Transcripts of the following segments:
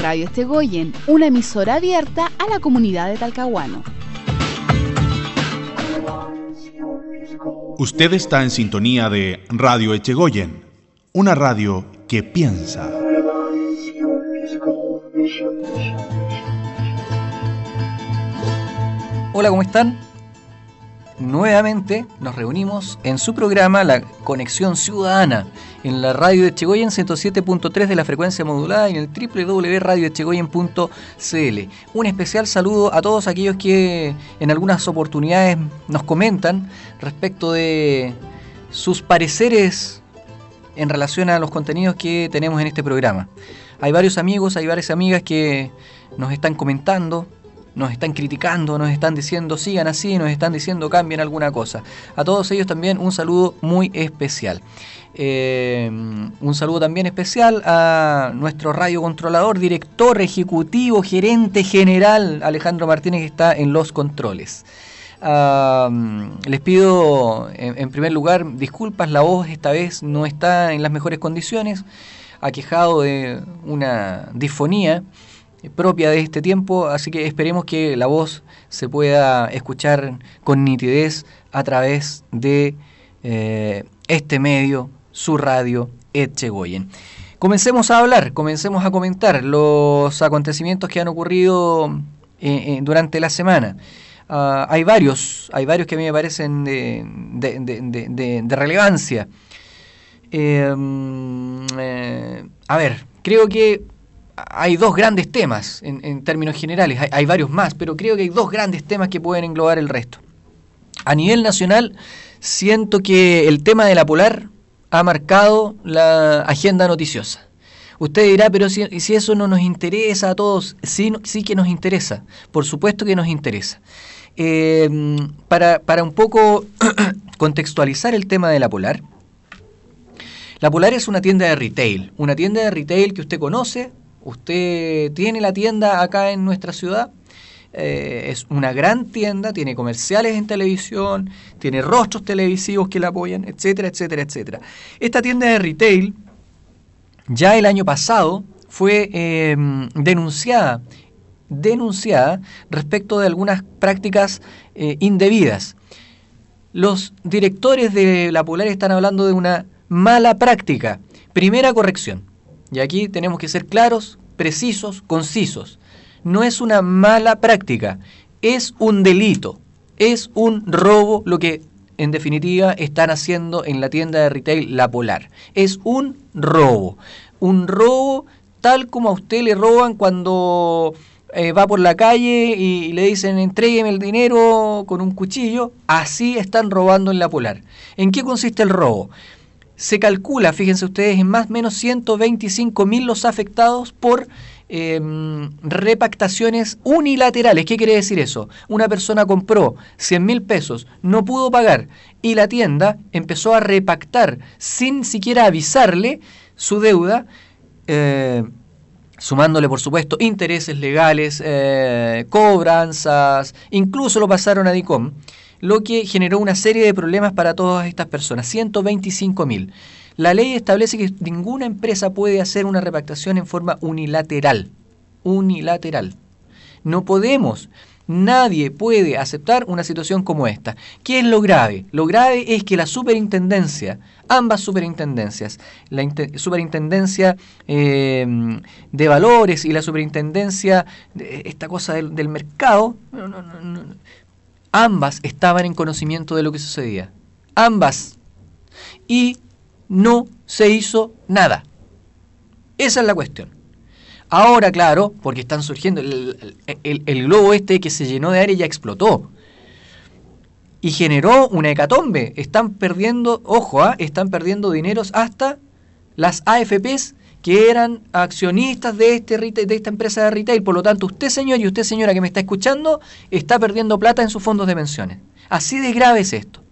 Radio Estegoyen, una emisora abierta a la comunidad de Talcahuano. Usted está en sintonía de Radio Echegoyen, una radio que piensa. Hola, ¿cómo están? Nuevamente nos reunimos en su programa La Conexión Ciudadana en la radio de Chegoyen 107.3 de la frecuencia modulada y en el www.radioechegoyen.cl. Un especial saludo a todos aquellos que en algunas oportunidades nos comentan respecto de sus pareceres en relación a los contenidos que tenemos en este programa. Hay varios amigos, hay varias amigas que nos están comentando, nos están criticando, nos están diciendo sigan así, nos están diciendo cambien alguna cosa. A todos ellos también un saludo muy especial. Eh, un saludo también especial a nuestro radiocontrolador, director ejecutivo, gerente general Alejandro Martínez que está en los controles. les pido en, primer lugar disculpas, la voz esta vez no está en las mejores condiciones, aquejado de una disfonía propia de este tiempo, así que esperemos que la voz se pueda escuchar con nitidez a través de eh, este medio su radio Etchegoyen. Comencemos a hablar, comencemos a comentar los acontecimientos que han ocurrido eh, eh, durante la semana. Ah, hay varios, hay varios que a mí me parecen de, relevancia. Eh, a ver, creo que hay dos grandes temas en, términos generales, hay, varios más, pero creo que hay dos grandes temas que pueden englobar el resto. A nivel nacional, siento que el tema de la polar ha marcado la agenda noticiosa. Usted dirá, pero si, si, eso no nos interesa a todos, sí, sí que nos interesa, por supuesto que nos interesa. Em, para, para, un poco contextualizar el tema de la Polar, la Polar es una tienda de retail, una tienda de retail que usted conoce, usted tiene la tienda acá en nuestra ciudad, eh, es una gran tienda, tiene comerciales en televisión, tiene rostros televisivos que la apoyan, etcétera, etcétera, etcétera. Esta tienda de retail ya el año pasado fue em, denunciada, denunciada respecto de algunas prácticas eh, indebidas. Los directores de la Polar están hablando de una mala práctica. Primera corrección. Y aquí tenemos que ser claros, precisos, concisos no es una mala práctica, es un delito, es un robo lo que en definitiva están haciendo en la tienda de retail La Polar. Es un robo, un robo tal como a usted le roban cuando eh, va por la calle y le dicen entrégueme el dinero con un cuchillo, así están robando en La Polar. ¿En qué consiste el robo? Se calcula, fíjense ustedes, en más o menos 125 mil los afectados por Em, repactaciones unilaterales. ¿Qué quiere decir eso? Una persona compró 100 mil pesos, no pudo pagar y la tienda empezó a repactar sin siquiera avisarle su deuda. Eh, sumándole por supuesto intereses legales, eh, cobranzas, incluso lo pasaron a DICOM, lo que generó una serie de problemas para todas estas personas, 125 mil. La ley establece que ninguna empresa puede hacer una repactación en forma unilateral. Unilateral. No podemos, nadie puede aceptar una situación como esta. ¿Qué es lo grave? Lo grave es que la superintendencia, ambas superintendencias, la superintendencia em, de valores y la superintendencia, de esta cosa del, mercado, ambas estaban en conocimiento de lo que sucedía. Ambas. Y no se hizo nada. Esa es la cuestión. Ahora, claro, porque están surgiendo, el, globo este que se llenó de aire ya explotó. Y generó una hecatombe. Están perdiendo, ojo, ¿ah? están perdiendo dineros hasta las AFPs que eran accionistas de, este, de esta empresa de retail. Por lo tanto, usted señor y usted señora que me está escuchando, está perdiendo plata en sus fondos de pensiones. Así de grave es esto.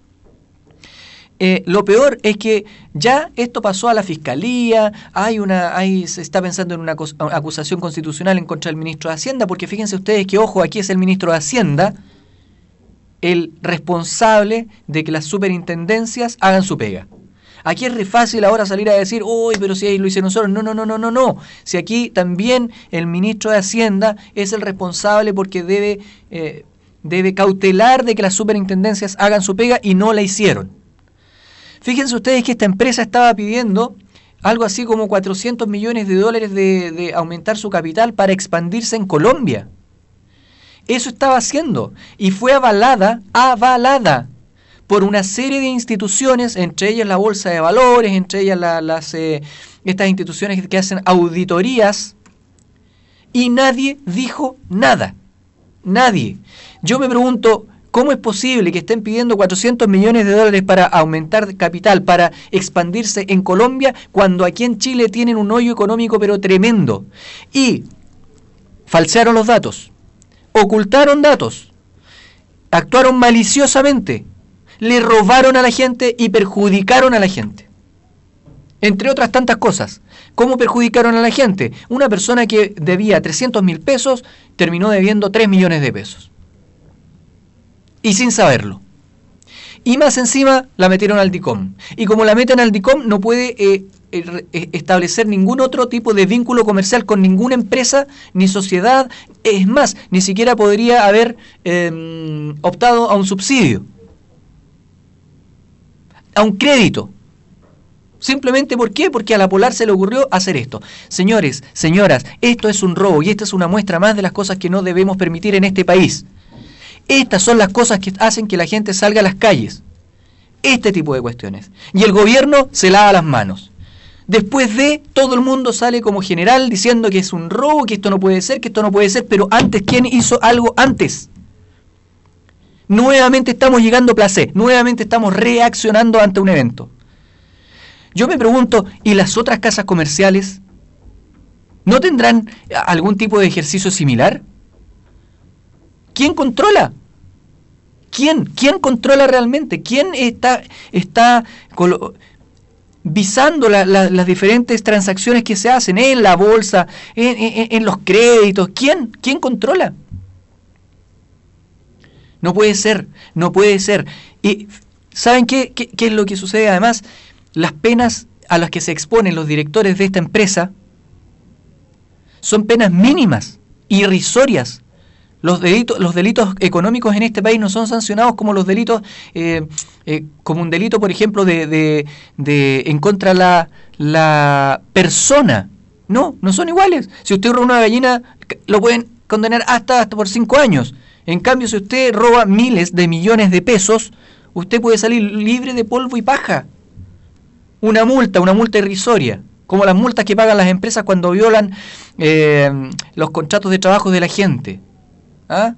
Eh, lo peor es que ya esto pasó a la fiscalía, hay una, hay, se está pensando en una acusación constitucional en contra del ministro de Hacienda, porque fíjense ustedes que, ojo, aquí es el ministro de Hacienda el responsable de que las superintendencias hagan su pega. Aquí es re fácil ahora salir a decir, uy, pero si ahí lo hicieron. No, no, no, no, no, no. Si aquí también el ministro de Hacienda es el responsable porque debe, eh, debe cautelar de que las superintendencias hagan su pega y no la hicieron. Fíjense ustedes que esta empresa estaba pidiendo algo así como 400 millones de dólares de, de aumentar su capital para expandirse en Colombia. Eso estaba haciendo y fue avalada, avalada por una serie de instituciones, entre ellas la Bolsa de Valores, entre ellas las, eh, estas instituciones que hacen auditorías, y nadie dijo nada. Nadie. Yo me pregunto, ¿cómo es posible que estén pidiendo 400 millones de dólares para aumentar capital, para expandirse en Colombia, cuando aquí en Chile tienen un hoyo económico pero tremendo? Y falsearon los datos, ocultaron datos, actuaron maliciosamente le robaron a la gente y perjudicaron a la gente. Entre otras tantas cosas. ¿Cómo perjudicaron a la gente? Una persona que debía 300 mil pesos terminó debiendo 3 millones de pesos. Y sin saberlo. Y más encima la metieron al DICOM. Y como la meten al DICOM no puede eh, eh, eh, establecer ningún otro tipo de vínculo comercial con ninguna empresa ni sociedad. Es más, ni siquiera podría haber em, optado a un subsidio a un crédito. Simplemente ¿por qué? Porque a la Polar se le ocurrió hacer esto. Señores, señoras, esto es un robo y esta es una muestra más de las cosas que no debemos permitir en este país. Estas son las cosas que hacen que la gente salga a las calles. Este tipo de cuestiones. Y el gobierno se lava las manos. Después de, todo el mundo sale como general diciendo que es un robo, que esto no puede ser, que esto no puede ser, pero antes, ¿quién hizo algo antes? Nuevamente estamos llegando a placer, nuevamente estamos reaccionando ante un evento. Yo me pregunto, ¿y las otras casas comerciales? ¿No tendrán algún tipo de ejercicio similar? ¿Quién controla? ¿Quién? ¿Quién controla realmente? ¿Quién está, está visando las diferentes transacciones que se hacen en la bolsa, en, en los créditos? ¿Quién? ¿Quién controla? No puede ser, no puede ser. Y ¿saben qué, qué, es lo que sucede además? Las penas a las que se exponen los directores de esta empresa son penas mínimas, irrisorias. Los delitos, los delitos económicos en este país no son sancionados como los delitos, eh, eh, como un delito, por ejemplo, de, de, de en contra la, la persona. No, no son iguales. Si usted roba una gallina, lo pueden condenar hasta, hasta por cinco años. En cambio, si usted roba miles de millones de pesos, usted puede salir libre de polvo y paja. Una multa, una multa irrisoria, como las multas que pagan las empresas cuando violan eh, los contratos de trabajo de la gente. ¿Ah?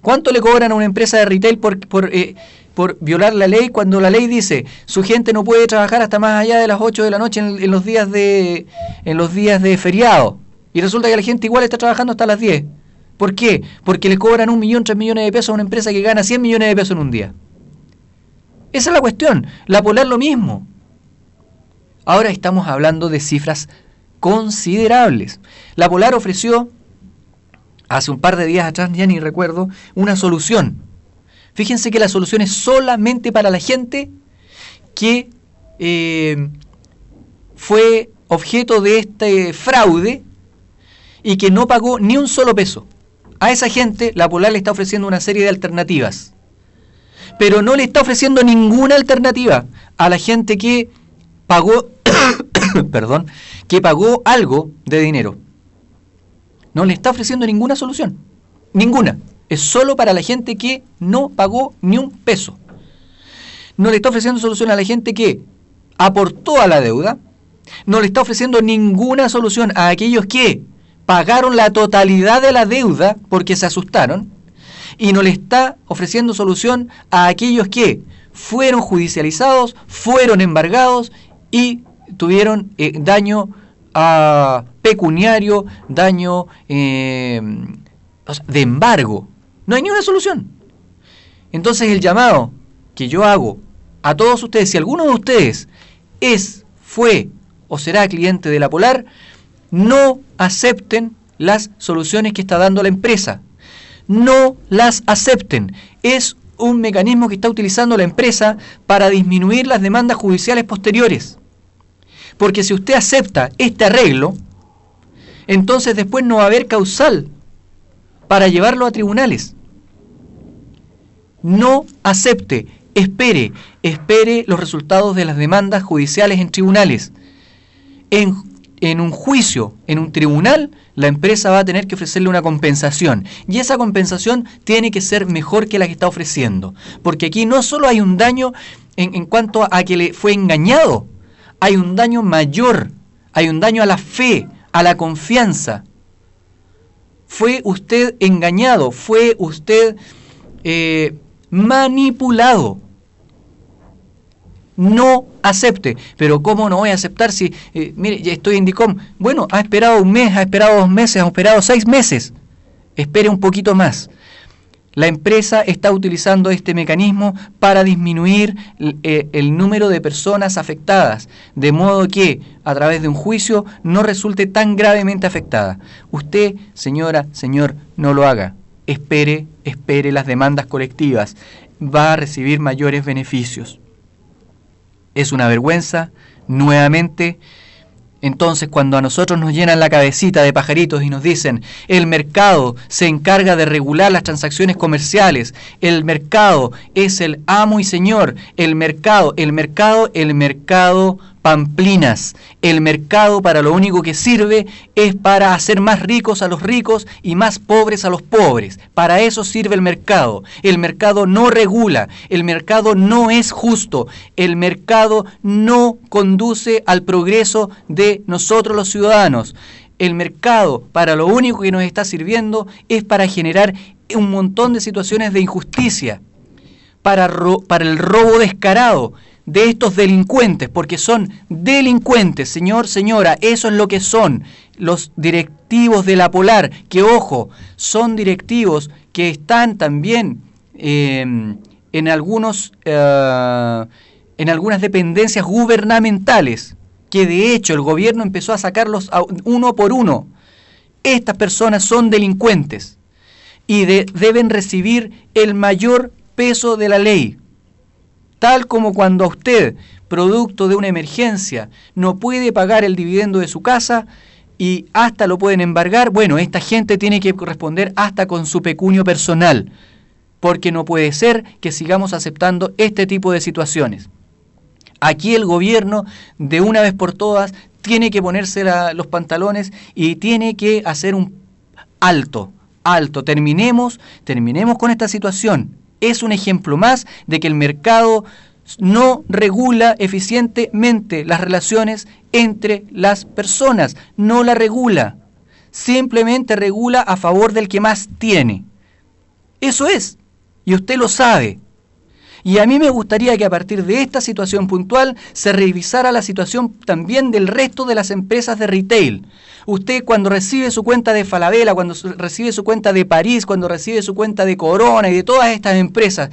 ¿Cuánto le cobran a una empresa de retail por, por, eh, por, violar la ley cuando la ley dice su gente no puede trabajar hasta más allá de las 8 de la noche en, los días de en los días de feriado? Y resulta que la gente igual está trabajando hasta las 10. ¿Por qué? Porque le cobran un millón, tres millones de pesos a una empresa que gana 100 millones de pesos en un día. Esa es la cuestión. La Polar lo mismo. Ahora estamos hablando de cifras considerables. La Polar ofreció, hace un par de días atrás, ya ni recuerdo, una solución. Fíjense que la solución es solamente para la gente que eh, fue objeto de este fraude y que no pagó ni un solo peso a esa gente la Polar le está ofreciendo una serie de alternativas. Pero no le está ofreciendo ninguna alternativa a la gente que pagó, perdón, que pagó algo de dinero. No le está ofreciendo ninguna solución. Ninguna. Es solo para la gente que no pagó ni un peso. No le está ofreciendo solución a la gente que aportó a la deuda. No le está ofreciendo ninguna solución a aquellos que pagaron la totalidad de la deuda porque se asustaron y no le está ofreciendo solución a aquellos que fueron judicializados, fueron embargados y tuvieron eh, daño pecuniario, daño eh, de embargo. No hay ni una solución. Entonces el llamado que yo hago a todos ustedes, si alguno de ustedes es, fue o será cliente de la Polar, no acepten las soluciones que está dando la empresa. No las acepten. Es un mecanismo que está utilizando la empresa para disminuir las demandas judiciales posteriores. Porque si usted acepta este arreglo, entonces después no va a haber causal para llevarlo a tribunales. No acepte, espere, espere los resultados de las demandas judiciales en tribunales. En, en, un juicio, en un tribunal, la empresa va a tener que ofrecerle una compensación. Y esa compensación tiene que ser mejor que la que está ofreciendo. Porque aquí no solo hay un daño en, cuanto a que le fue engañado, hay un daño mayor, hay un daño a la fe, a la confianza. Fue usted engañado, fue usted eh, manipulado. No acepte. Pero ¿cómo no voy a aceptar si, eh, mire, ya estoy en DICOM? Bueno, ha esperado un mes, ha esperado dos meses, ha esperado seis meses. Espere un poquito más. La empresa está utilizando este mecanismo para disminuir eh, el número de personas afectadas, de modo que a través de un juicio no resulte tan gravemente afectada. Usted, señora, señor, no lo haga. Espere, espere las demandas colectivas. Va a recibir mayores beneficios. Es una vergüenza, nuevamente, entonces, cuando a nosotros nos llenan la cabecita de pajaritos y nos dicen, el mercado se encarga de regular las transacciones comerciales, el mercado es el amo y señor, el mercado, el mercado, el mercado pamplinas. El mercado para lo único que sirve es para hacer más ricos a los ricos y más pobres a los pobres. Para eso sirve el mercado. El mercado no regula, el mercado no es justo, el mercado no conduce al progreso de nosotros los ciudadanos. El mercado para lo único que nos está sirviendo es para generar un montón de situaciones de injusticia, para, para el robo descarado de estos delincuentes, porque son delincuentes, señor, señora, eso es lo que son los directivos de la Polar, que ojo, son directivos que están también em, en, algunos, eh, en algunas dependencias gubernamentales, que de hecho el gobierno empezó a sacarlos uno por uno. Estas personas son delincuentes y deben recibir el mayor peso de la ley Tal como cuando usted, producto de una emergencia, no puede pagar el dividendo de su casa y hasta lo pueden embargar, bueno, esta gente tiene que responder hasta con su pecunio personal, porque no puede ser que sigamos aceptando este tipo de situaciones. Aquí el gobierno, de una vez por todas, tiene que ponerse los pantalones y tiene que hacer un alto, alto. Terminemos, terminemos con esta situación es un ejemplo más de que el mercado no regula eficientemente las relaciones entre las personas, no la regula, simplemente regula a favor del que más tiene. Eso es, y usted lo sabe. Y a mí me gustaría que a partir de esta situación puntual se revisara la situación también del resto de las empresas de retail. Usted cuando recibe su cuenta de Falabella, cuando recibe su cuenta de París, cuando recibe su cuenta de Corona y de todas estas empresas,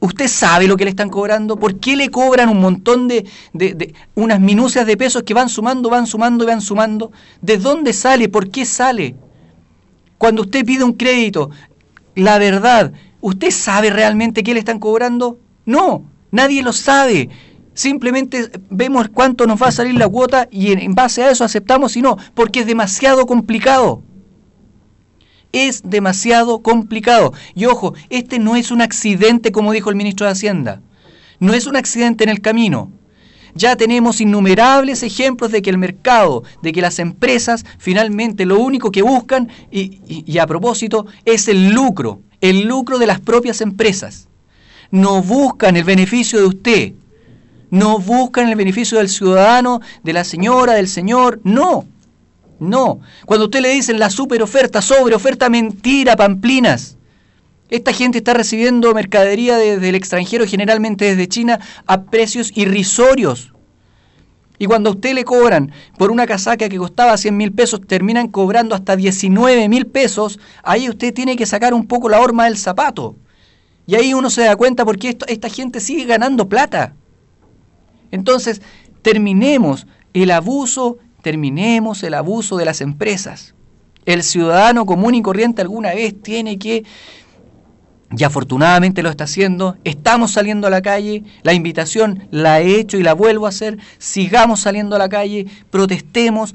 ¿Usted sabe lo que le están cobrando? ¿Por qué le cobran un montón de, de, unas minucias de pesos que van sumando, van sumando y van sumando? ¿De dónde sale? ¿Por qué sale? Cuando usted pide un crédito, la verdad, ¿Usted sabe realmente qué le están cobrando? No, nadie lo sabe. Simplemente vemos cuánto nos va a salir la cuota y en base a eso aceptamos y no, porque es demasiado complicado. Es demasiado complicado. Y ojo, este no es un accidente como dijo el ministro de Hacienda. No es un accidente en el camino. Ya tenemos innumerables ejemplos de que el mercado, de que las empresas finalmente lo único que buscan, y, y a propósito, es el lucro el lucro de las propias empresas. No buscan el beneficio de usted. No buscan el beneficio del ciudadano, de la señora, del señor. No. No. Cuando usted le dicen la super oferta, sobre oferta, mentira, pamplinas. Esta gente está recibiendo mercadería desde el extranjero, generalmente desde China, a precios irrisorios. Y cuando a usted le cobran por una casaca que costaba 100 mil pesos, terminan cobrando hasta 19 mil pesos, ahí usted tiene que sacar un poco la horma del zapato. Y ahí uno se da cuenta porque esto, esta gente sigue ganando plata. Entonces, terminemos el abuso, terminemos el abuso de las empresas. El ciudadano común y corriente alguna vez tiene que y afortunadamente lo está haciendo, estamos saliendo a la calle, la invitación la he hecho y la vuelvo a hacer, sigamos saliendo a la calle, protestemos,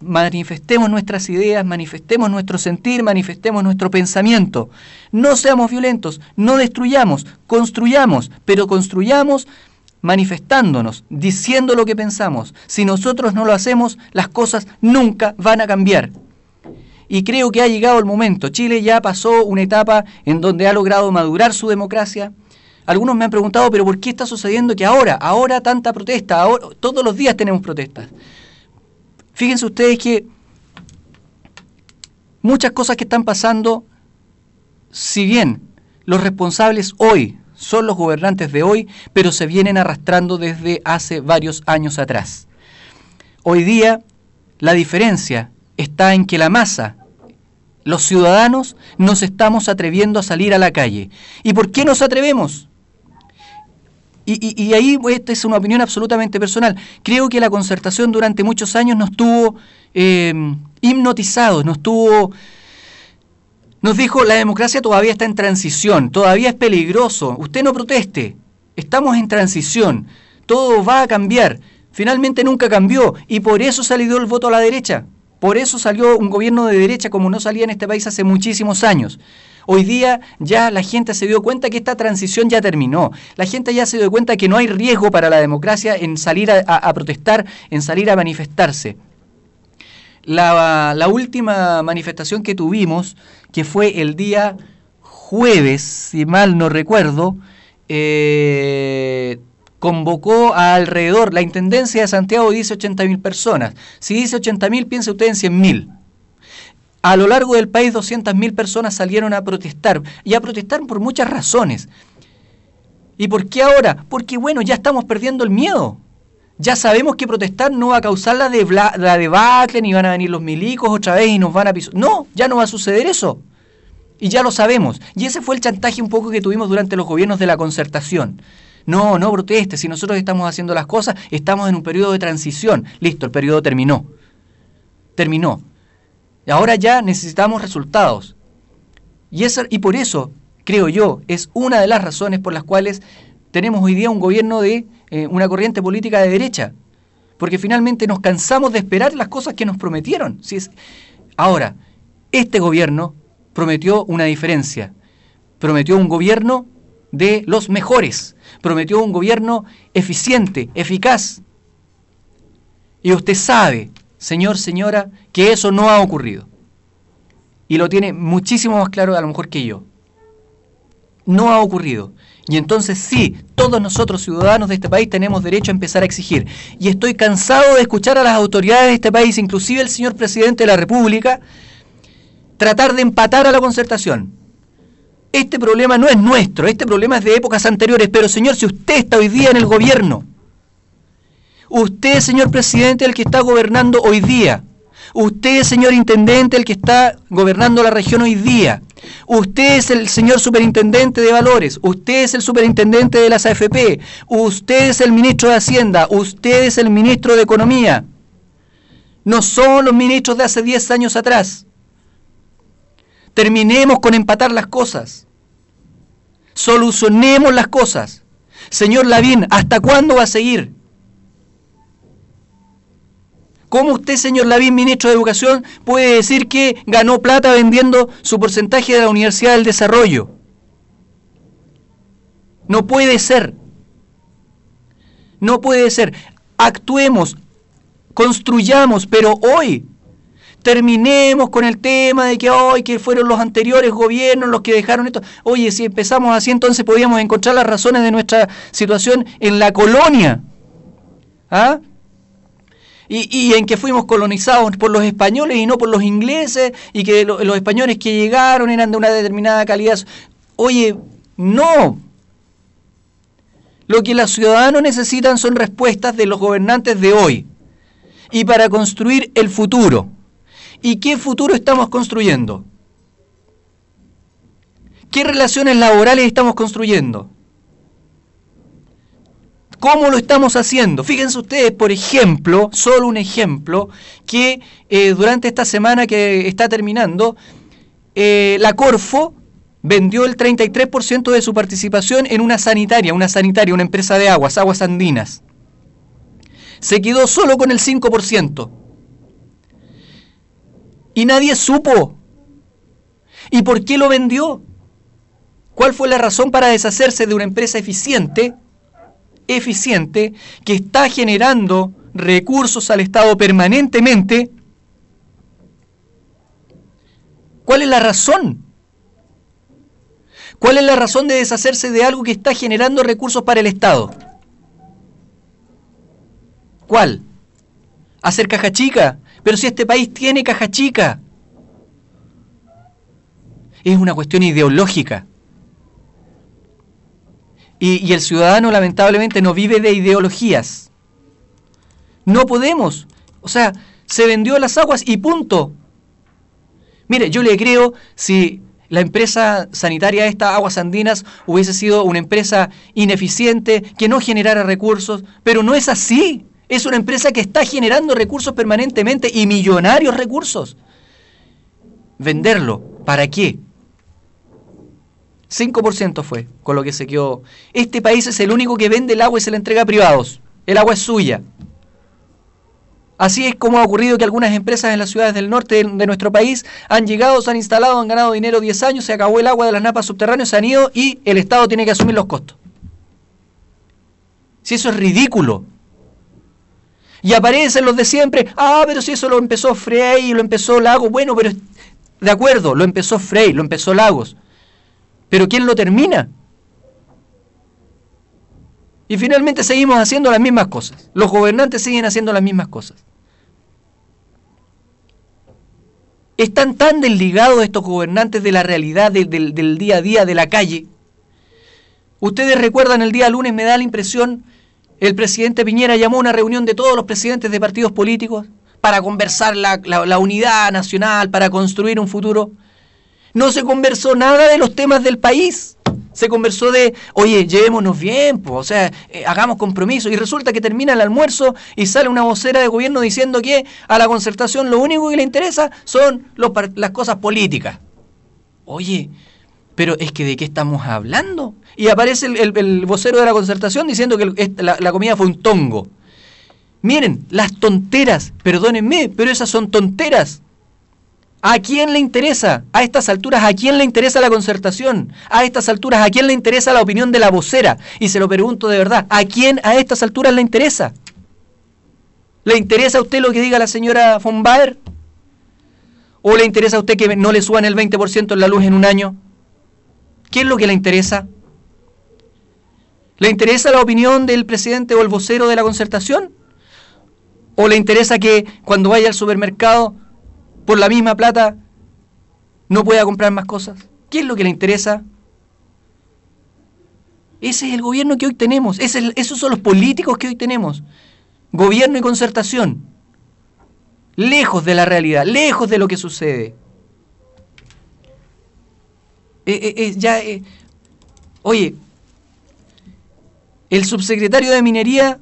manifestemos nuestras ideas, manifestemos nuestro sentir, manifestemos nuestro pensamiento. No seamos violentos, no destruyamos, construyamos, pero construyamos manifestándonos, diciendo lo que pensamos. Si nosotros no lo hacemos, las cosas nunca van a cambiar y creo que ha llegado el momento. Chile ya pasó una etapa en donde ha logrado madurar su democracia. Algunos me han preguntado, pero ¿por qué está sucediendo que ahora, ahora tanta protesta? Ahora, todos los días tenemos protestas. Fíjense ustedes que muchas cosas que están pasando, si bien los responsables hoy son los gobernantes de hoy, pero se vienen arrastrando desde hace varios años atrás. Hoy día la diferencia está en que la masa los ciudadanos nos estamos atreviendo a salir a la calle. ¿Y por qué nos atrevemos? Y, ahí esta es una opinión absolutamente personal. Creo que la concertación durante muchos años nos tuvo eh, hipnotizados, nos tuvo... Nos dijo, la democracia todavía está en transición, todavía es peligroso, usted no proteste, estamos en transición, todo va a cambiar. Finalmente nunca cambió y por eso salió el voto a la derecha. Por eso salió un gobierno de derecha como no salía en este país hace muchísimos años. Hoy día ya la gente se dio cuenta que esta transición ya terminó. La gente ya se dio cuenta que no hay riesgo para la democracia en salir a, protestar, en salir a manifestarse. La, última manifestación que tuvimos, que fue el día jueves, si mal no recuerdo, eh, convocó a alrededor, la Intendencia de Santiago dice 80.000 personas. Si dice 80.000, piense usted en 100.000. A lo largo del país 200.000 personas salieron a protestar, y a protestar por muchas razones. ¿Y por qué ahora? Porque bueno, ya estamos perdiendo el miedo. Ya sabemos que protestar no va a causar la, la debacle, ni van a venir los milicos otra vez y nos van a pisar. No, ya no va a suceder eso. Y ya lo sabemos. Y ese fue el chantaje un poco que tuvimos durante los gobiernos de la concertación. No, no proteste, si nosotros estamos haciendo las cosas, estamos en un periodo de transición. Listo, el periodo terminó. Terminó. Ahora ya necesitamos resultados. Y, y por eso, creo yo, es una de las razones por las cuales tenemos hoy día un gobierno de eh, una corriente política de derecha. Porque finalmente nos cansamos de esperar las cosas que nos prometieron. Si es... Ahora, este gobierno prometió una diferencia. Prometió un gobierno de los mejores. Prometió un gobierno eficiente, eficaz. Y usted sabe, señor, señora, que eso no ha ocurrido. Y lo tiene muchísimo más claro a lo mejor que yo. No ha ocurrido. Y entonces sí, todos nosotros ciudadanos de este país tenemos derecho a empezar a exigir. Y estoy cansado de escuchar a las autoridades de este país, inclusive el señor presidente de la República, tratar de empatar a la concertación este problema no es nuestro, este problema es de épocas anteriores, pero señor, si usted está hoy día en el gobierno, usted, señor presidente, el que está gobernando hoy día, usted, señor intendente, el que está gobernando la región hoy día, usted es el señor superintendente de valores, usted es el superintendente de las AFP, usted es el ministro de Hacienda, usted es el ministro de Economía, no son los ministros de hace 10 años atrás. Terminemos con empatar las cosas. Solucionemos las cosas. Señor Lavín, ¿hasta cuándo va a seguir? ¿Cómo usted, señor Lavín, ministro de Educación, puede decir que ganó plata vendiendo su porcentaje de la Universidad del Desarrollo? No puede ser. No puede ser. Actuemos, construyamos, pero hoy terminemos con el tema de que hoy que fueron los anteriores gobiernos los que dejaron esto. Oye, si empezamos así, entonces podríamos encontrar las razones de nuestra situación en la colonia. ¿Ah? Y, en que fuimos colonizados por los españoles y no por los ingleses, y que los españoles que llegaron eran de una determinada calidad. Oye, no. Lo que los ciudadanos necesitan son respuestas de los gobernantes de hoy. Y para construir el futuro. ¿Y qué futuro estamos construyendo? ¿Qué relaciones laborales estamos construyendo? ¿Cómo lo estamos haciendo? Fíjense ustedes, por ejemplo, solo un ejemplo, que eh, durante esta semana que está terminando, eh, la Corfo vendió el 33% de su participación en una sanitaria, una sanitaria, una empresa de aguas, aguas andinas. Se quedó solo con el 5%. Y nadie supo. ¿Y por qué lo vendió? ¿Cuál fue la razón para deshacerse de una empresa eficiente, eficiente, que está generando recursos al Estado permanentemente? ¿Cuál es la razón? ¿Cuál es la razón de deshacerse de algo que está generando recursos para el Estado? ¿Cuál? ¿Hacer caja chica? Pero si este país tiene caja chica. Es una cuestión ideológica. Y, el ciudadano lamentablemente no vive de ideologías. No podemos. O sea, se vendió las aguas y punto. Mire, yo le creo si la empresa sanitaria esta, Aguas Andinas, hubiese sido una empresa ineficiente, que no generara recursos, pero no es así. Es una empresa que está generando recursos permanentemente y millonarios recursos. Venderlo, ¿para qué? 5% fue con lo que se quedó. Este país es el único que vende el agua y se la entrega a privados. El agua es suya. Así es como ha ocurrido que algunas empresas en las ciudades del norte de, nuestro país han llegado, se han instalado, han ganado dinero 10 años, se acabó el agua de las napas subterráneas, se han ido y el Estado tiene que asumir los costos. Si eso es ridículo. Y aparecen los de siempre, ah, pero si eso lo empezó Frey, lo empezó Lagos, bueno, pero de acuerdo, lo empezó Frey, lo empezó Lagos. Pero ¿quién lo termina? Y finalmente seguimos haciendo las mismas cosas. Los gobernantes siguen haciendo las mismas cosas. Están tan desligados estos gobernantes de la realidad del, día a día, de la calle. Ustedes recuerdan el día lunes, me da la impresión, el presidente Piñera llamó a una reunión de todos los presidentes de partidos políticos para conversar la, unidad nacional, para construir un futuro. No se conversó nada de los temas del país. Se conversó de, oye, llevémonos bien, pues, o sea, eh, hagamos compromiso. Y resulta que termina el almuerzo y sale una vocera de gobierno diciendo que a la concertación lo único que le interesa son las cosas políticas. Oye, pero es que de qué estamos hablando. Y aparece el, vocero de la concertación diciendo que la, la comida fue un tongo. Miren, las tonteras, perdónenme, pero esas son tonteras. ¿A quién le interesa? A estas alturas, ¿a quién le interesa la concertación? A estas alturas, ¿a quién le interesa la opinión de la vocera? Y se lo pregunto de verdad, ¿a quién a estas alturas le interesa? ¿Le interesa a usted lo que diga la señora von Baer? ¿O le interesa a usted que no le suban el 20% en la luz en un año? ¿Qué es lo que le interesa? ¿Le interesa la opinión del presidente o el vocero de la concertación? ¿O le interesa que cuando vaya al supermercado por la misma plata no pueda comprar más cosas? ¿Qué es lo que le interesa? Ese es el gobierno que hoy tenemos, esos son los políticos que hoy tenemos. Gobierno y concertación. Lejos de la realidad, lejos de lo que sucede. Eh, eh, eh, ya, oye, el subsecretario de Minería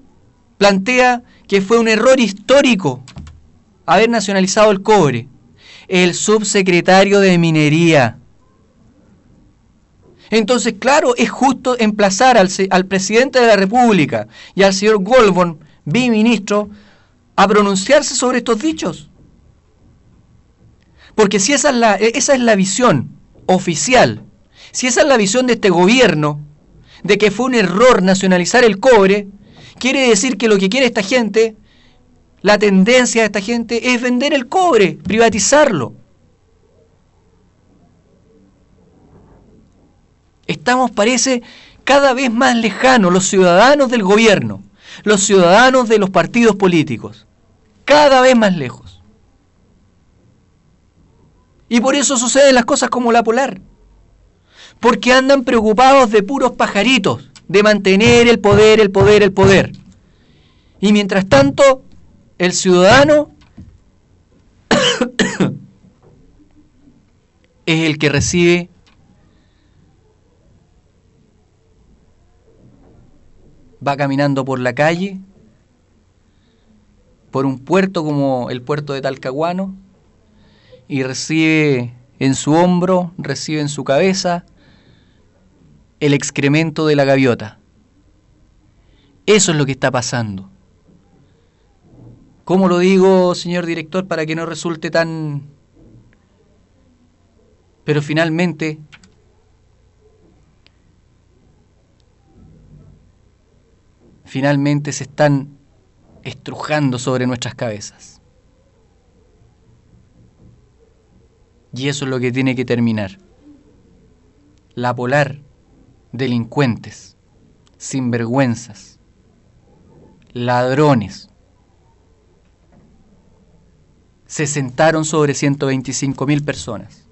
plantea que fue un error histórico haber nacionalizado el cobre el subsecretario de Minería. Entonces, claro, es justo emplazar al, al presidente de la República y al señor Goldborn, biministro, a pronunciarse sobre estos dichos. Porque si esa es, la, e, esa es la visión oficial, si esa es la visión de este gobierno, de que fue un error nacionalizar el cobre, quiere decir que lo que quiere esta gente la tendencia de esta gente es vender el cobre, privatizarlo. Estamos, parece, cada vez más lejanos los ciudadanos del gobierno, los ciudadanos de los partidos políticos, cada vez más lejos. Y por eso suceden las cosas como la polar, porque andan preocupados de puros pajaritos, de mantener el poder, el poder, el poder. Y mientras tanto, el ciudadano es el que recibe va caminando por la calle, por un puerto como el puerto de Talcahuano, y recibe en su hombro, recibe en su cabeza el excremento de la gaviota. Eso es lo que está pasando. ¿Cómo lo digo, señor director, para que no resulte tan... Pero finalmente finalmente se están estrujando sobre nuestras cabezas. Y eso es lo que tiene que terminar. La polar, delincuentes, sinvergüenzas, ladrones, se sentaron sobre 125 mil personas.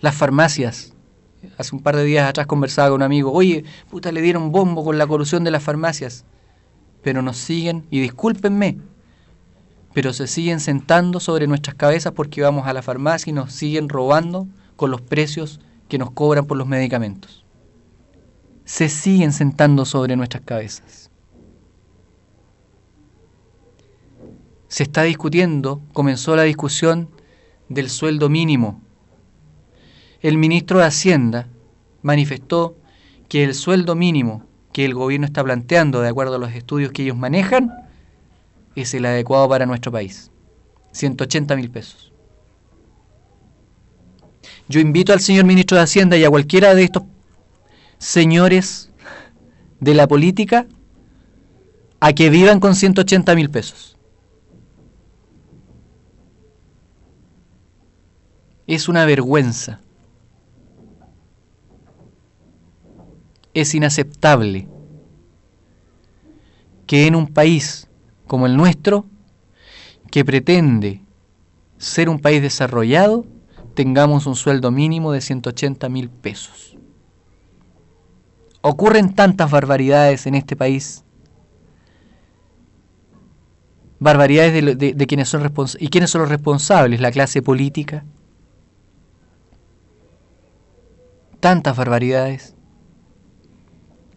Las farmacias hace un par de días atrás conversaba con un amigo, oye, puta, le dieron bombo con la corrupción de las farmacias, pero nos siguen, y discúlpenme, pero se siguen sentando sobre nuestras cabezas porque vamos a la farmacia y nos siguen robando con los precios que nos cobran por los medicamentos. Se siguen sentando sobre nuestras cabezas. Se está discutiendo, comenzó la discusión del sueldo mínimo el ministro de Hacienda manifestó que el sueldo mínimo que el gobierno está planteando, de acuerdo a los estudios que ellos manejan, es el adecuado para nuestro país. 180 mil pesos. Yo invito al señor ministro de Hacienda y a cualquiera de estos señores de la política a que vivan con 180 mil pesos. Es una vergüenza es inaceptable que en un país como el nuestro, que pretende ser un país desarrollado, tengamos un sueldo mínimo de 180 mil pesos. Ocurren tantas barbaridades en este país, barbaridades de, quienes son responsables. ¿Y quiénes son los responsables? La clase política. Tantas barbaridades.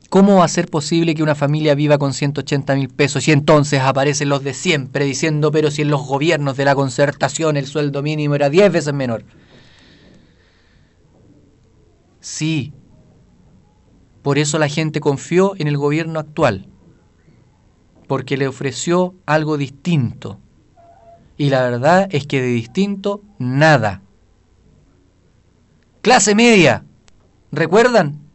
¿Cómo va a ser posible que una familia viva con 180 mil pesos y entonces aparecen los de siempre diciendo, pero si en los gobiernos de la concertación el sueldo mínimo era 10 veces menor? Sí, por eso la gente confió en el gobierno actual, porque le ofreció algo distinto. Y la verdad es que de distinto, nada. Clase media, ¿recuerdan?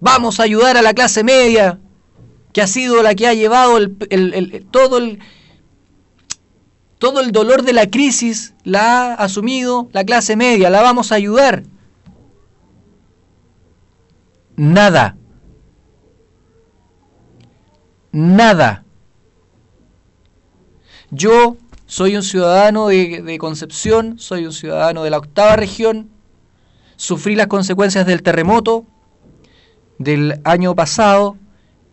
Vamos a ayudar a la clase media, que ha sido la que ha llevado todo, el, todo el dolor de la crisis, la ha asumido la clase media, la vamos a ayudar. Nada. Nada. Yo soy un ciudadano de, Concepción, soy un ciudadano de la octava región, sufrí las consecuencias del terremoto, del año pasado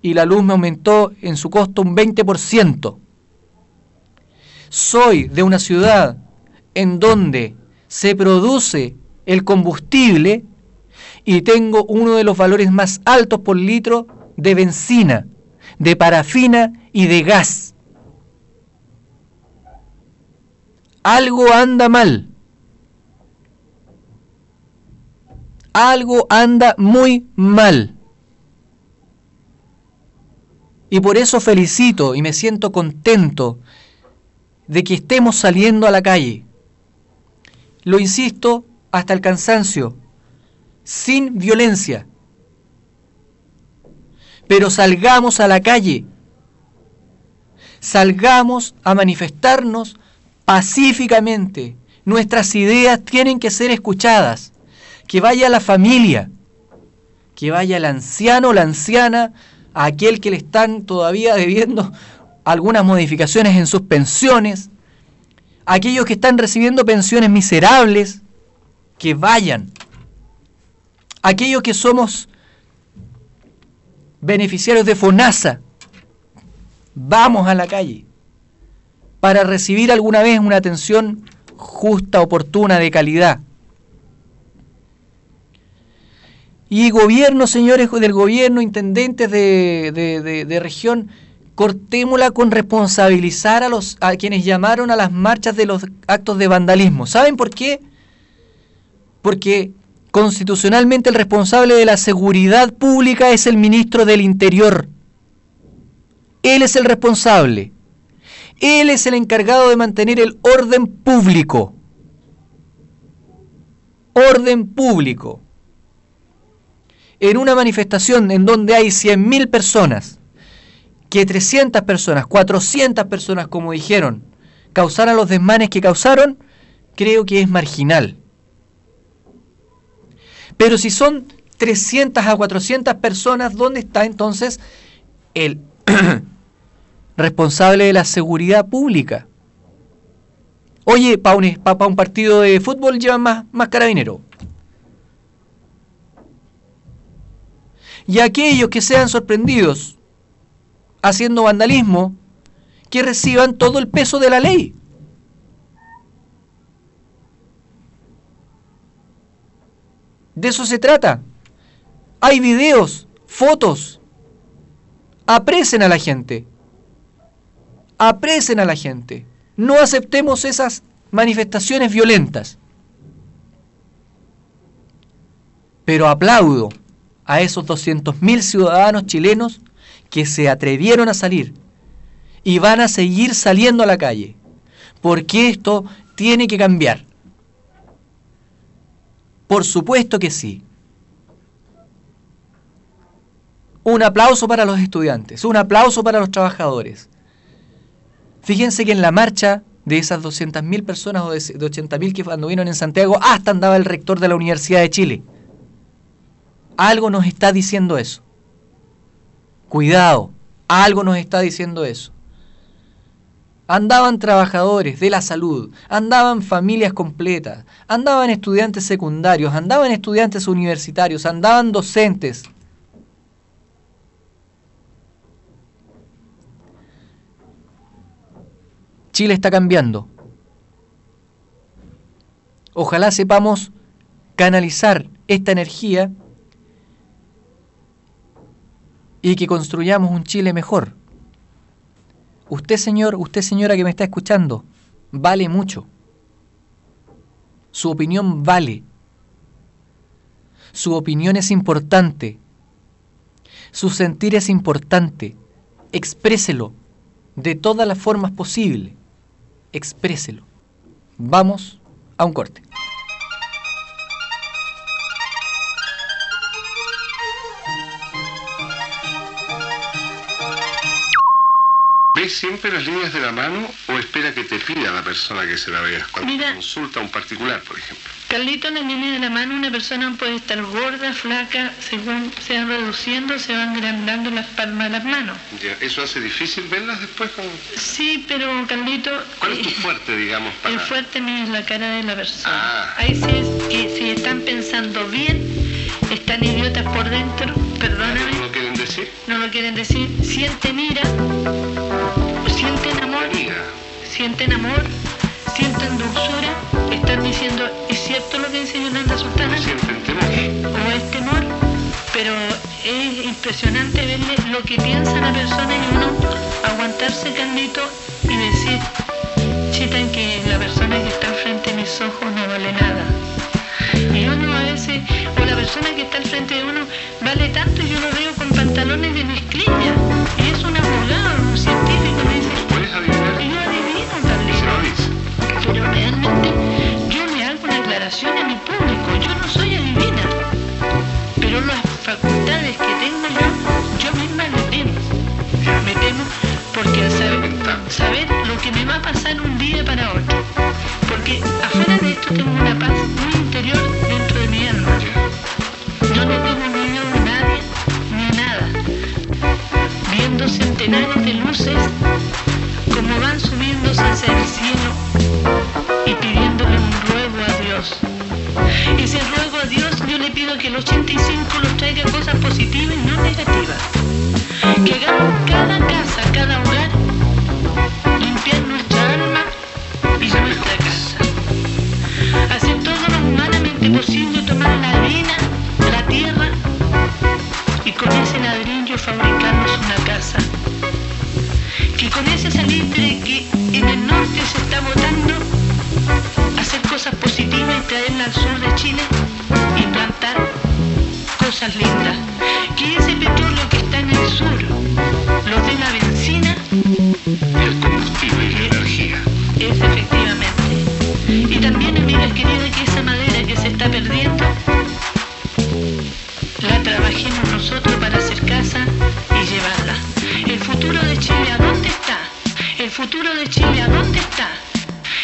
y la luz me aumentó en su costo un 20%. Soy de una ciudad en donde se produce el combustible y tengo uno de los valores más altos por litro de benzina, de parafina y de gas. Algo anda mal. Algo anda muy mal. Y por eso felicito y me siento contento de que estemos saliendo a la calle. Lo insisto hasta el cansancio, sin violencia. Pero salgamos a la calle, salgamos a manifestarnos pacíficamente. Nuestras ideas tienen que ser escuchadas. Que vaya la familia, que vaya el anciano o la anciana a aquel que le están todavía debiendo algunas modificaciones en sus pensiones, aquellos que están recibiendo pensiones miserables, que vayan, aquellos que somos beneficiarios de FONASA, vamos a la calle para recibir alguna vez una atención justa, oportuna, de calidad. Y gobierno, señores del gobierno, intendentes de, región, cortémosla con responsabilizar a, los, a quienes llamaron a las marchas de los actos de vandalismo. ¿Saben por qué? Porque constitucionalmente el responsable de la seguridad pública es el ministro del Interior. Él es el responsable. Él es el encargado de mantener el orden público. Orden público. En una manifestación en donde hay 100.000 personas, que 300 personas, 400 personas, como dijeron, causaran los desmanes que causaron, creo que es marginal. Pero si son 300 a 400 personas, ¿dónde está entonces el responsable de la seguridad pública? Oye, para un, un, partido de fútbol llevan más, más carabineros. Y aquellos que sean sorprendidos haciendo vandalismo, que reciban todo el peso de la ley. De eso se trata. Hay videos, fotos. Apresen a la gente. Apresen a la gente. No aceptemos esas manifestaciones violentas. Pero aplaudo a esos 200.000 ciudadanos chilenos que se atrevieron a salir y van a seguir saliendo a la calle. Porque esto tiene que cambiar. Por supuesto que sí. Un aplauso para los estudiantes, un aplauso para los trabajadores. Fíjense que en la marcha de esas 200.000 personas o de 80.000 que anduvieron en Santiago, hasta andaba el rector de la Universidad de Chile. Algo nos está diciendo eso. Cuidado, algo nos está diciendo eso. Andaban trabajadores de la salud, andaban familias completas, andaban estudiantes secundarios, andaban estudiantes universitarios, andaban docentes. Chile está cambiando. Ojalá sepamos canalizar esta energía y que construyamos un Chile mejor. Usted, señor, usted, señora que me está escuchando, vale mucho. Su opinión vale. Su opinión es importante. Su sentir es importante. Expréselo de todas las formas posibles. Expréselo. Vamos a un corte. Siempre las líneas de la mano o espera que te pida la persona que se la vea? Cuando consulta a un particular, por ejemplo. Carlito, en la línea de la mano una persona puede estar gorda, flaca, según se van reduciendo, se van agrandando las palmas de las manos. ¿Eso hace difícil verlas después? Sí, pero Carlito... ¿Cuál es tu eh, fuerte, digamos? Para... El fuerte mío es la cara de la persona. Ah. Ahí sí es que si están pensando bien, están idiotas por dentro, perdóname. ¿No lo quieren decir? No lo quieren decir. Sienten ira sienten amor, sienten amor, sienten dulzura, están diciendo, ¿es cierto lo que dice Yolanda Sultana? Sienten temor. O es temor, pero es impresionante verle lo que piensa la persona y uno aguantarse candito y decir, chita, que la persona que está al frente de mis ojos no vale nada. Y uno a veces, o la persona que está al frente de uno vale tanto y yo lo veo con pantalones de mezclilla. Y es un abogado, un científico, me dice, pero realmente yo le hago una declaración a mi público, yo no soy adivina, pero las facultades que tengo yo, yo misma me temo, me temo porque al saber, saber lo que me va a pasar un día para otro, porque afuera de esto tengo una paz muy interior dentro de mi alma, yo no tengo miedo a nadie ni nada, viendo centenares de luces como van subiéndose hacia el cielo Ese ruego a Dios yo le pido que el 85 los traiga cosas positivas y no negativas. Que hagamos cada casa, cada hogar, limpiar nuestra alma y nuestra casa. Hacer todo lo humanamente posible, tomar la arena, la tierra y con ese ladrillo fabricarnos una casa que en el norte se está votando hacer cosas positivas traerla al sur de Chile y plantar cosas lindas. Que ese petróleo que está en el sur, lo de la benzina, El combustible y la energía. es efectivamente. Y también, amigas queridas, que esa madera que se está perdiendo, la trabajemos nosotros para hacer casa y llevarla. El futuro de Chile, ¿a dónde está? El futuro de Chile, ¿a dónde está?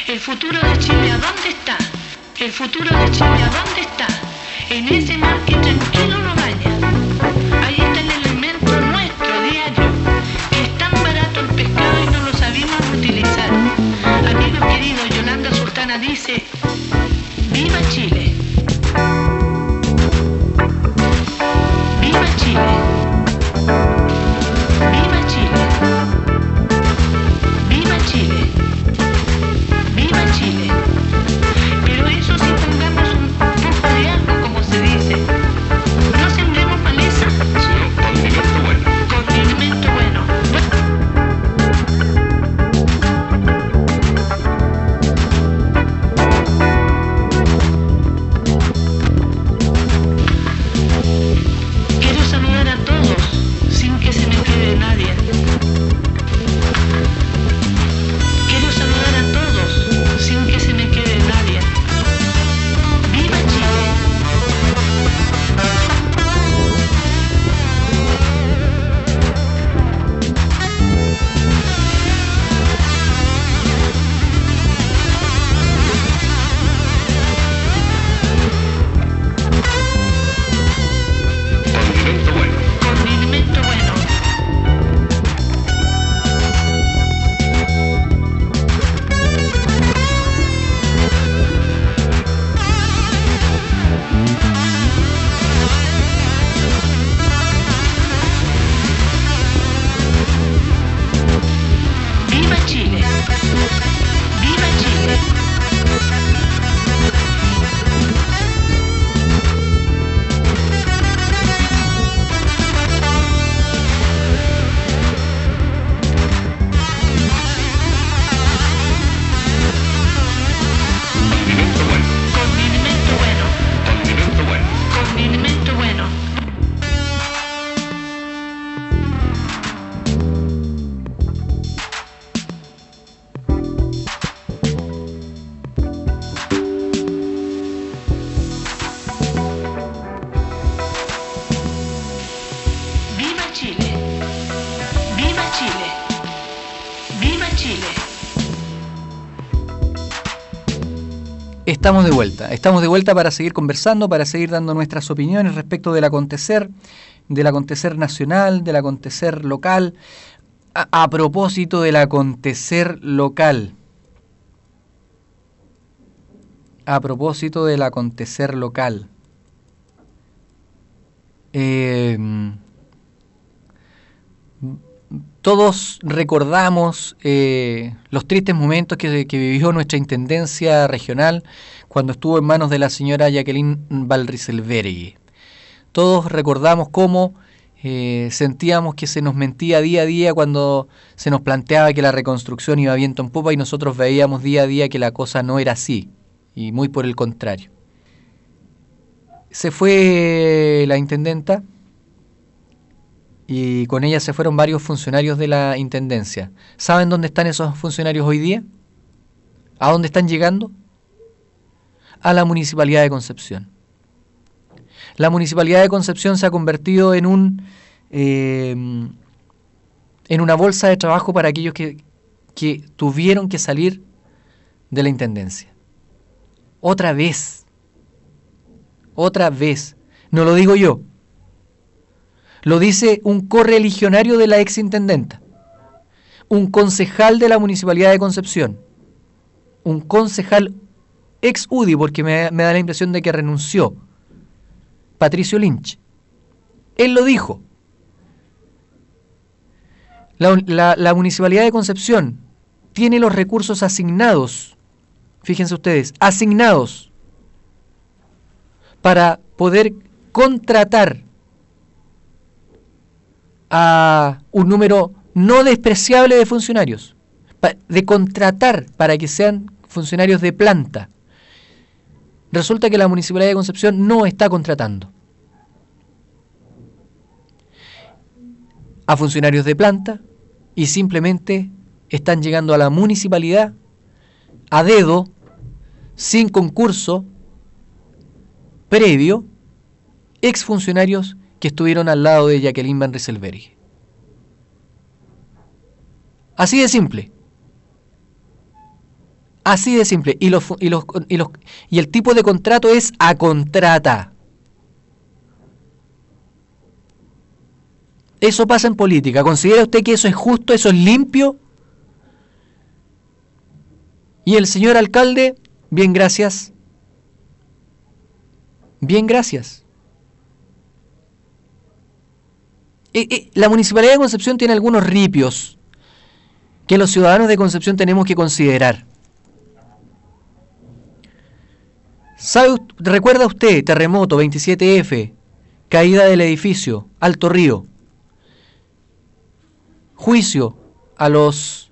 El futuro de Chile, ¿a dónde está? El futuro de Chile, ¿a dónde está? En ese mar que tranquilo lo baña. Ahí está el elemento nuestro diario, que es tan barato el pescado y no lo sabemos utilizar. Amigos queridos, Yolanda Sultana dice, ¡Viva Chile! Estamos de vuelta, estamos de vuelta para seguir conversando, para seguir dando nuestras opiniones respecto del acontecer, del acontecer nacional, del acontecer local. A, propósito del acontecer local, a propósito del acontecer local, eh, todos recordamos eh, los tristes momentos que, vivió nuestra intendencia regional cuando estuvo en manos de la señora Jacqueline Valriselbergui. Todos recordamos cómo eh, sentíamos que se nos mentía día a día cuando se nos planteaba que la reconstrucción iba viento en popa y nosotros veíamos día a día que la cosa no era así, y muy por el contrario. Se fue la intendenta, y con ella se fueron varios funcionarios de la Intendencia. ¿Saben dónde están esos funcionarios hoy día? ¿A dónde están llegando? A la Municipalidad de Concepción. La Municipalidad de Concepción se ha convertido en un eh, en una bolsa de trabajo para aquellos que, que tuvieron que salir de la Intendencia. Otra vez. Otra vez. No lo digo yo. Lo dice un correligionario de la exintendenta, un concejal de la Municipalidad de Concepción, un concejal ex UDI, porque me, da la impresión de que renunció, Patricio Lynch. Él lo dijo. La Municipalidad de Concepción tiene los recursos asignados, fíjense ustedes, asignados para poder contratar a un número no despreciable de funcionarios, de contratar para que sean funcionarios de planta. Resulta que la Municipalidad de Concepción no está contratando a funcionarios de planta y simplemente están llegando a la municipalidad a dedo, sin concurso previo, exfuncionarios que estuvieron al lado de Jacqueline Van Rieselberg. Así de simple. Así de simple. Y, los, y, los, y, el tipo de contrato es a contrata. Eso pasa en política. ¿Considera usted que eso es justo, eso es limpio? Y el señor alcalde, bien gracias. Bien gracias. La Municipalidad de Concepción tiene algunos ripios que los ciudadanos de Concepción tenemos que considerar. ¿Sabe, ¿Recuerda usted terremoto 27F, caída del edificio, Alto Río? Juicio a los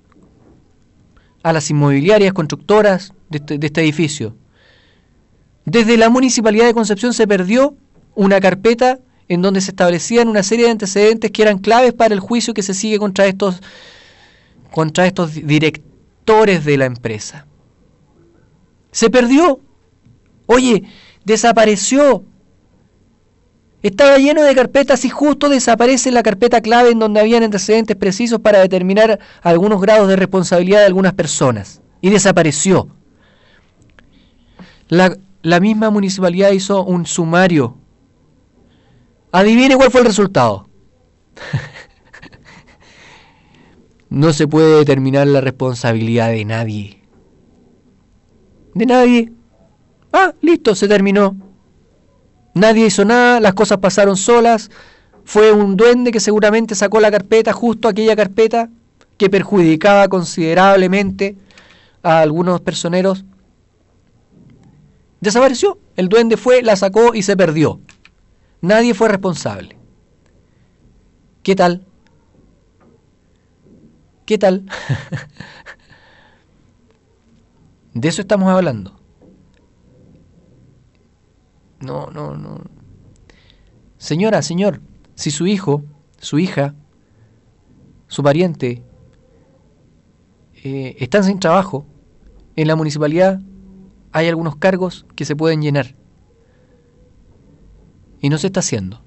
a las inmobiliarias constructoras de este, de este edificio. Desde la Municipalidad de Concepción se perdió una carpeta en donde se establecían una serie de antecedentes que eran claves para el juicio que se sigue contra estos contra estos directores de la empresa. Se perdió. Oye, desapareció. Estaba lleno de carpetas y justo desaparece la carpeta clave en donde habían antecedentes precisos para determinar algunos grados de responsabilidad de algunas personas. Y desapareció. La, la misma municipalidad hizo un sumario. Adivine cuál fue el resultado. no se puede determinar la responsabilidad de nadie. De nadie. Ah, listo, se terminó. Nadie hizo nada, las cosas pasaron solas. Fue un duende que seguramente sacó la carpeta, justo aquella carpeta que perjudicaba considerablemente a algunos personeros. Desapareció. El duende fue, la sacó y se perdió. Nadie fue responsable. ¿Qué tal? ¿Qué tal? De eso estamos hablando. No, no, no. Señora, señor, si su hijo, su hija, su pariente eh, están sin trabajo, en la municipalidad hay algunos cargos que se pueden llenar. Y no se está haciendo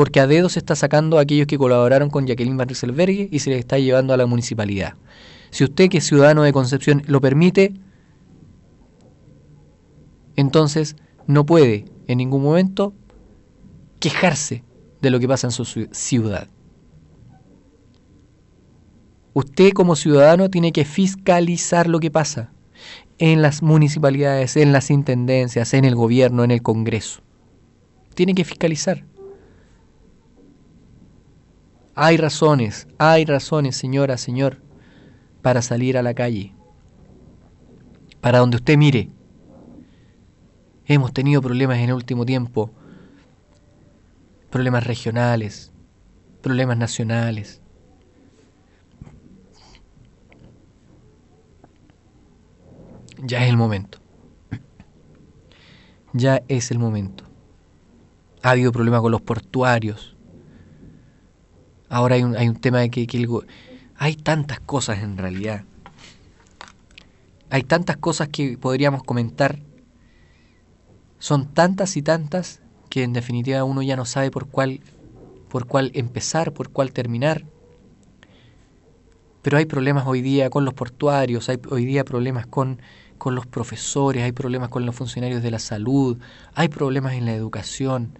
porque a dedo se está sacando a aquellos que colaboraron con Jacqueline Van Rieselberg y se les está llevando a la municipalidad. Si usted, que es ciudadano de Concepción, lo permite, entonces no puede en ningún momento quejarse de lo que pasa en su ciudad. Usted como ciudadano tiene que fiscalizar lo que pasa en las municipalidades, en las intendencias, en el gobierno, en el Congreso. Tiene que fiscalizar. Hay razones, hay razones, señora, señor, para salir a la calle. Para donde usted mire. Hemos tenido problemas en el último tiempo. Problemas regionales, problemas nacionales. Ya es el momento. Ya es el momento. Ha habido problemas con los portuarios Ahora hay un, hay un tema de que, hay tantas cosas en realidad. Hay tantas cosas que podríamos comentar. Son tantas y tantas que en definitiva uno ya no sabe por cuál, por cuál empezar, por cuál terminar. Pero hay problemas hoy día con los portuarios, hay hoy día problemas con, con los profesores, hay problemas con los funcionarios de la salud, hay problemas en la educación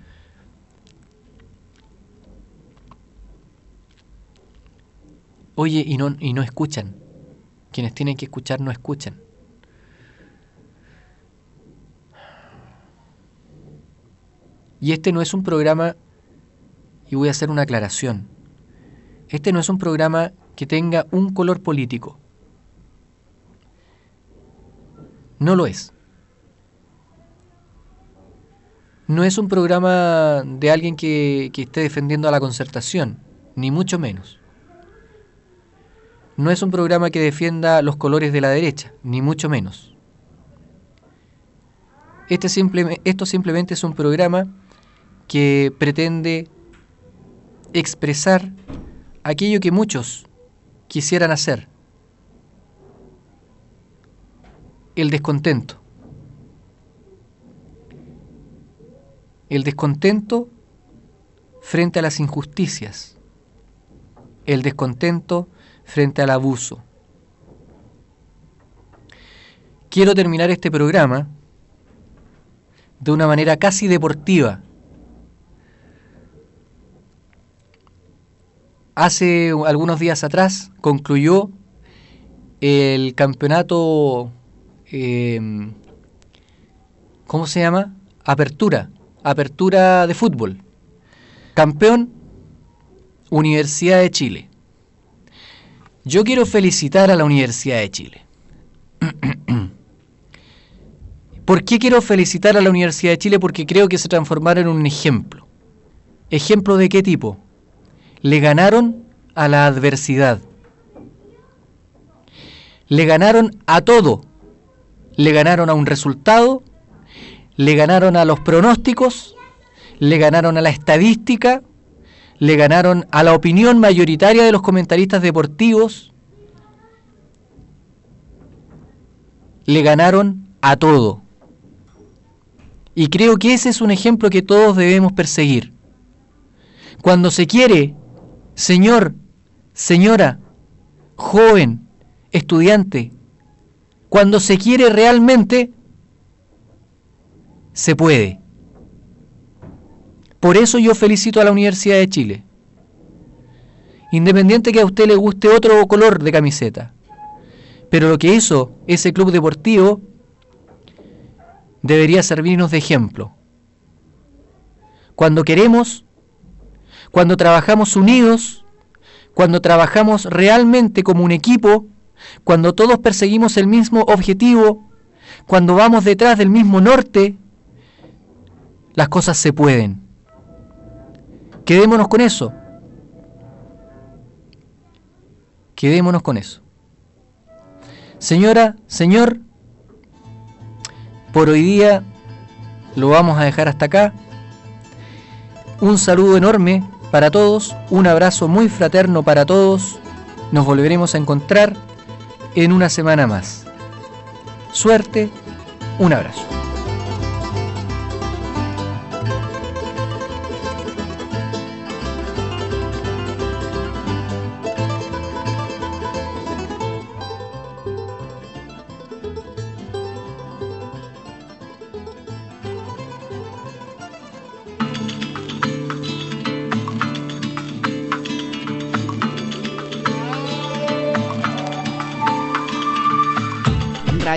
Oye, y no, y no escuchan. Quienes tienen que escuchar no escuchan. Y este no es un programa, y voy a hacer una aclaración, este no es un programa que tenga un color político. No lo es. No es un programa de alguien que, que esté defendiendo a la concertación, ni mucho menos. No es un programa que defienda los colores de la derecha, ni mucho menos. Este simple, esto simplemente es un programa que pretende expresar aquello que muchos quisieran hacer, el descontento. El descontento frente a las injusticias, el descontento frente al abuso. Quiero terminar este programa de una manera casi deportiva. Hace algunos días atrás concluyó el campeonato, em, ¿cómo se llama? Apertura, apertura de fútbol. Campeón, Universidad de Chile. Yo quiero felicitar a la Universidad de Chile. ¿Por qué quiero felicitar a la Universidad de Chile? Porque creo que se transformaron en un ejemplo. ¿Ejemplo de qué tipo? Le ganaron a la adversidad. Le ganaron a todo. Le ganaron a un resultado, le ganaron a los pronósticos, le ganaron a la estadística, le ganaron a la opinión mayoritaria de los comentaristas deportivos, le ganaron a todo. Y creo que ese es un ejemplo que todos debemos perseguir. Cuando se quiere, señor, señora, joven, estudiante, cuando se quiere realmente, se puede. Por eso yo felicito a la Universidad de Chile. Independiente que a usted le guste otro color de camiseta. Pero lo que hizo ese club deportivo debería servirnos de ejemplo. Cuando queremos, cuando trabajamos unidos, cuando trabajamos realmente como un equipo, cuando todos perseguimos el mismo objetivo, cuando vamos detrás del mismo norte, las cosas se pueden. Quedémonos con eso. Quedémonos con eso. Señora, señor, por hoy día lo vamos a dejar hasta acá. Un saludo enorme para todos, un abrazo muy fraterno para todos. Nos volveremos a encontrar en una semana más. Suerte, un abrazo.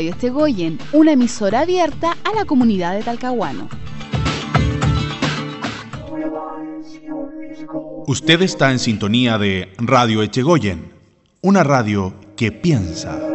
Radio Estegoyen, una emisora abierta a la comunidad de Talcahuano. Usted está en sintonía de Radio Echegoyen, una radio que piensa.